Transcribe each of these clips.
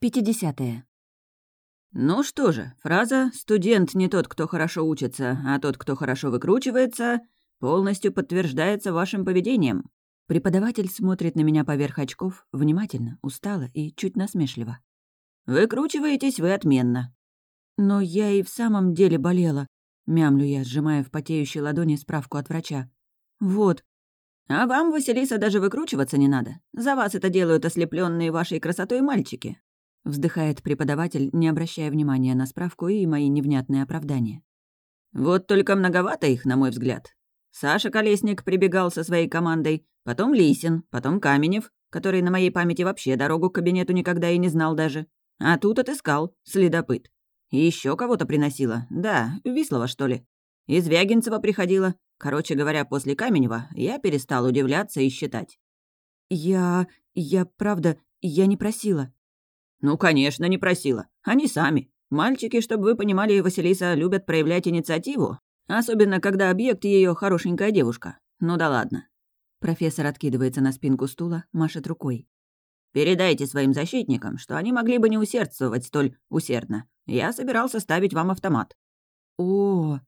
Пятидесятое. Ну что же, фраза «студент не тот, кто хорошо учится, а тот, кто хорошо выкручивается» полностью подтверждается вашим поведением. Преподаватель смотрит на меня поверх очков, внимательно, устало и чуть насмешливо. Выкручиваетесь вы отменно. Но я и в самом деле болела, мямлю я, сжимая в потеющей ладони справку от врача. Вот. А вам, Василиса, даже выкручиваться не надо. За вас это делают ослепленные вашей красотой мальчики. Вздыхает преподаватель, не обращая внимания на справку и мои невнятные оправдания. Вот только многовато их, на мой взгляд. Саша Колесник прибегал со своей командой, потом Лисин, потом Каменев, который на моей памяти вообще дорогу к кабинету никогда и не знал даже. А тут отыскал, следопыт. И еще кого-то приносила. Да, Вислова, что ли. Из Вягинцева приходила. Короче говоря, после Каменева я перестал удивляться и считать. «Я... я, правда, я не просила», «Ну, конечно, не просила. Они сами. Мальчики, чтобы вы понимали, Василиса любят проявлять инициативу, особенно когда объект ее хорошенькая девушка. Ну да ладно». Профессор откидывается на спинку стула, машет рукой. «Передайте своим защитникам, что они могли бы не усердствовать столь усердно. Я собирался ставить вам автомат». «О,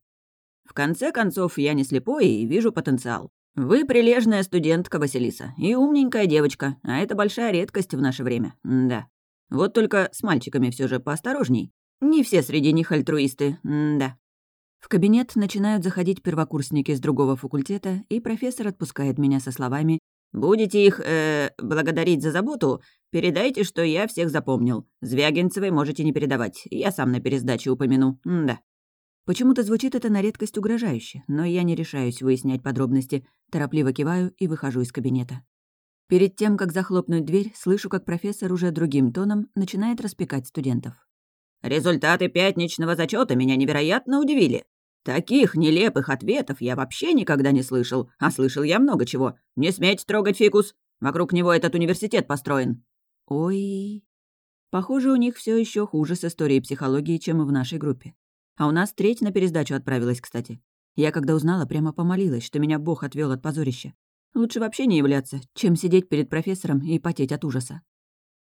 в конце концов, я не слепой и вижу потенциал. Вы прилежная студентка, Василиса, и умненькая девочка, а это большая редкость в наше время. Да. Вот только с мальчиками все же поосторожней. Не все среди них альтруисты, да. В кабинет начинают заходить первокурсники с другого факультета, и профессор отпускает меня со словами «Будете их, э, благодарить за заботу, передайте, что я всех запомнил. Звягинцевой можете не передавать, я сам на пересдаче упомяну, да». Почему-то звучит это на редкость угрожающе, но я не решаюсь выяснять подробности, торопливо киваю и выхожу из кабинета. Перед тем, как захлопнуть дверь, слышу, как профессор уже другим тоном начинает распекать студентов. «Результаты пятничного зачета меня невероятно удивили. Таких нелепых ответов я вообще никогда не слышал, а слышал я много чего. Не сметь трогать фикус. Вокруг него этот университет построен». «Ой...» Похоже, у них все еще хуже с историей психологии, чем в нашей группе. А у нас треть на пересдачу отправилась, кстати. Я, когда узнала, прямо помолилась, что меня Бог отвел от позорища. Лучше вообще не являться, чем сидеть перед профессором и потеть от ужаса.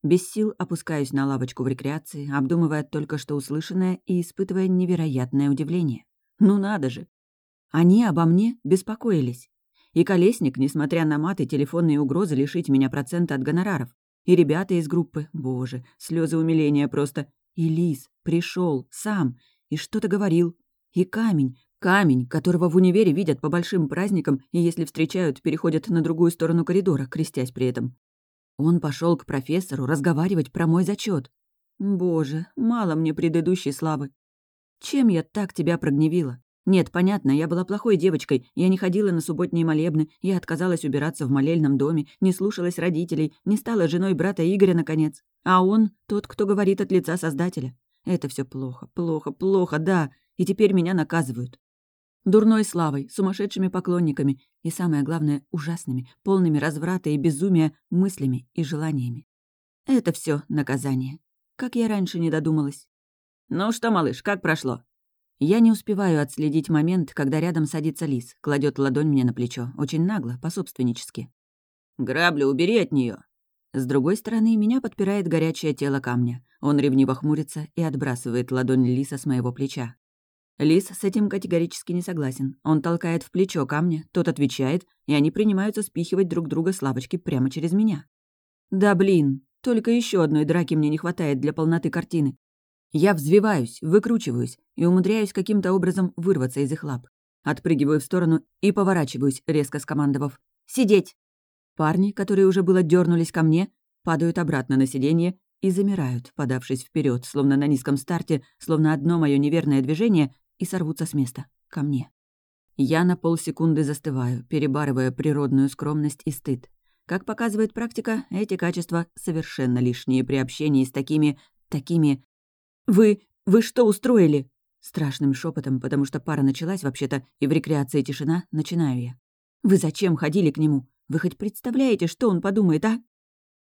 Без сил опускаюсь на лавочку в рекреации, обдумывая только что услышанное и испытывая невероятное удивление. Ну надо же! Они обо мне беспокоились. И Колесник, несмотря на маты, телефонные угрозы лишить меня процента от гонораров. И ребята из группы, боже, слезы умиления просто. И Лис пришел сам и что-то говорил. И камень, Камень, которого в универе видят по большим праздникам и если встречают, переходят на другую сторону коридора, крестясь при этом. Он пошел к профессору разговаривать про мой зачет. Боже, мало мне предыдущей славы. Чем я так тебя прогневила? Нет, понятно, я была плохой девочкой, я не ходила на субботние молебны, я отказалась убираться в молельном доме, не слушалась родителей, не стала женой брата Игоря, наконец. А он — тот, кто говорит от лица Создателя. Это все плохо, плохо, плохо, да, и теперь меня наказывают. Дурной славой, сумасшедшими поклонниками и, самое главное, ужасными, полными разврата и безумия мыслями и желаниями. Это все наказание. Как я раньше не додумалась. «Ну что, малыш, как прошло?» Я не успеваю отследить момент, когда рядом садится лис, кладет ладонь мне на плечо, очень нагло, пособственнически. «Граблю убери от нее. С другой стороны, меня подпирает горячее тело камня. Он ревниво хмурится и отбрасывает ладонь лиса с моего плеча. Лис с этим категорически не согласен. Он толкает в плечо камня, тот отвечает, и они принимаются спихивать друг друга с лавочки прямо через меня. Да блин, только еще одной драки мне не хватает для полноты картины. Я взвиваюсь, выкручиваюсь и умудряюсь каким-то образом вырваться из их лап. Отпрыгиваю в сторону и поворачиваюсь, резко скомандовав «Сидеть!». Парни, которые уже было дернулись ко мне, падают обратно на сиденье и замирают, подавшись вперед, словно на низком старте, словно одно мое неверное движение, и сорвутся с места. Ко мне. Я на полсекунды застываю, перебарывая природную скромность и стыд. Как показывает практика, эти качества совершенно лишние при общении с такими... такими... «Вы... вы что устроили?» Страшным шепотом, потому что пара началась вообще-то, и в рекреации тишина, начинаю я. «Вы зачем ходили к нему? Вы хоть представляете, что он подумает, а?»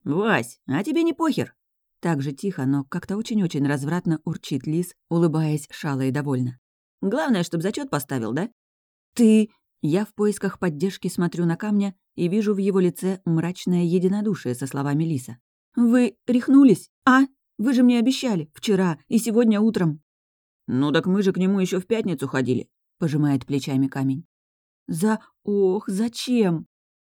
«Вась, а тебе не похер?» Так же тихо, но как-то очень-очень развратно урчит лис, улыбаясь шало и довольно. Главное, чтобы зачет поставил, да? Ты... Я в поисках поддержки смотрю на камня и вижу в его лице мрачное единодушие со словами Лиса. «Вы рехнулись, а? Вы же мне обещали. Вчера и сегодня утром». «Ну так мы же к нему еще в пятницу ходили», — пожимает плечами камень. «За... Ох, зачем?»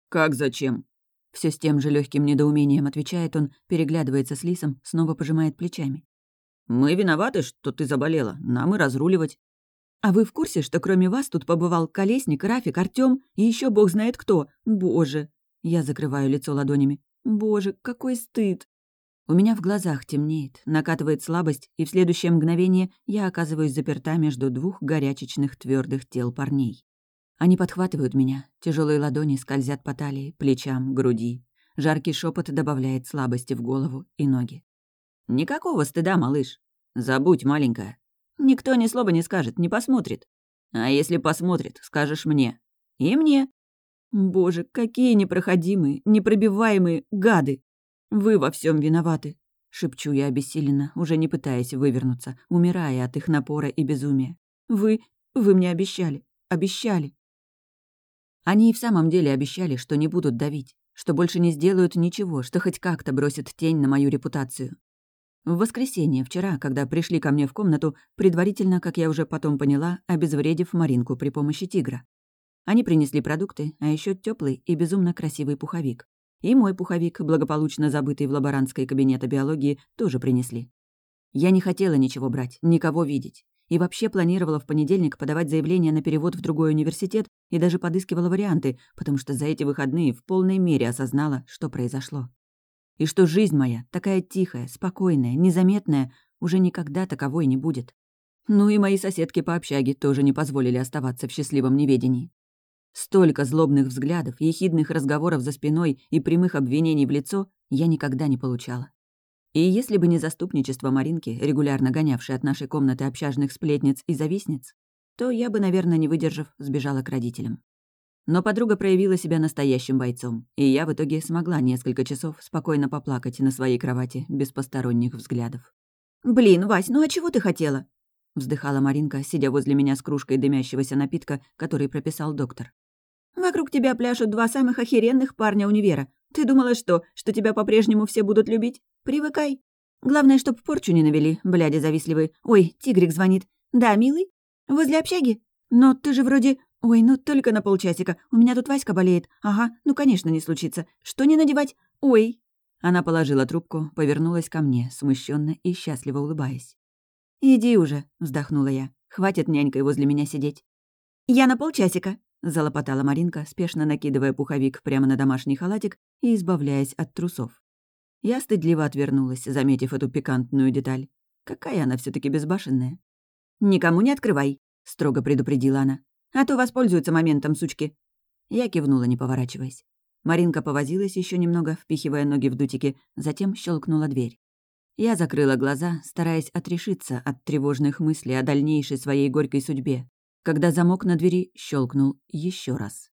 «Как зачем?» Все с тем же легким недоумением отвечает он, переглядывается с Лисом, снова пожимает плечами. «Мы виноваты, что ты заболела. Нам и разруливать». «А вы в курсе, что кроме вас тут побывал Колесник, Рафик, Артём и еще бог знает кто? Боже!» Я закрываю лицо ладонями. «Боже, какой стыд!» У меня в глазах темнеет, накатывает слабость, и в следующее мгновение я оказываюсь заперта между двух горячечных твердых тел парней. Они подхватывают меня, тяжелые ладони скользят по талии, плечам, груди. Жаркий шепот добавляет слабости в голову и ноги. «Никакого стыда, малыш. Забудь, маленькая. Никто ни слова не скажет, не посмотрит. А если посмотрит, скажешь мне. И мне. Боже, какие непроходимые, непробиваемые гады! Вы во всем виноваты!» Шепчу я обессиленно, уже не пытаясь вывернуться, умирая от их напора и безумия. «Вы... вы мне обещали. Обещали!» Они и в самом деле обещали, что не будут давить, что больше не сделают ничего, что хоть как-то бросит тень на мою репутацию. В воскресенье, вчера, когда пришли ко мне в комнату, предварительно, как я уже потом поняла, обезвредив Маринку при помощи тигра. Они принесли продукты, а еще теплый и безумно красивый пуховик. И мой пуховик, благополучно забытый в лаборантской кабинета биологии, тоже принесли. Я не хотела ничего брать, никого видеть. И вообще планировала в понедельник подавать заявление на перевод в другой университет и даже подыскивала варианты, потому что за эти выходные в полной мере осознала, что произошло. И что жизнь моя, такая тихая, спокойная, незаметная, уже никогда таковой не будет. Ну и мои соседки по общаге тоже не позволили оставаться в счастливом неведении. Столько злобных взглядов, ехидных разговоров за спиной и прямых обвинений в лицо я никогда не получала. И если бы не заступничество Маринки, регулярно гонявшей от нашей комнаты общажных сплетниц и завистниц, то я бы, наверное, не выдержав, сбежала к родителям. Но подруга проявила себя настоящим бойцом, и я в итоге смогла несколько часов спокойно поплакать на своей кровати без посторонних взглядов. «Блин, Вась, ну а чего ты хотела?» вздыхала Маринка, сидя возле меня с кружкой дымящегося напитка, который прописал доктор. Вокруг тебя пляшут два самых охеренных парня универа. Ты думала что, что тебя по-прежнему все будут любить? Привыкай. Главное, чтоб порчу не навели, бляди завистливые. Ой, тигрик звонит. Да, милый? Возле общаги? Но ты же вроде... Ой, ну только на полчасика. У меня тут Васька болеет. Ага, ну конечно не случится. Что не надевать? Ой. Она положила трубку, повернулась ко мне, смущенно и счастливо улыбаясь. «Иди уже», — вздохнула я. «Хватит нянькой возле меня сидеть». «Я на полчасика», залопотала Маринка, спешно накидывая пуховик прямо на домашний халатик и избавляясь от трусов. Я стыдливо отвернулась, заметив эту пикантную деталь. Какая она все таки безбашенная. «Никому не открывай», — строго предупредила она. «А то воспользуются моментом, сучки». Я кивнула, не поворачиваясь. Маринка повозилась еще немного, впихивая ноги в дутики, затем щелкнула дверь. Я закрыла глаза, стараясь отрешиться от тревожных мыслей о дальнейшей своей горькой судьбе, когда замок на двери щелкнул еще раз.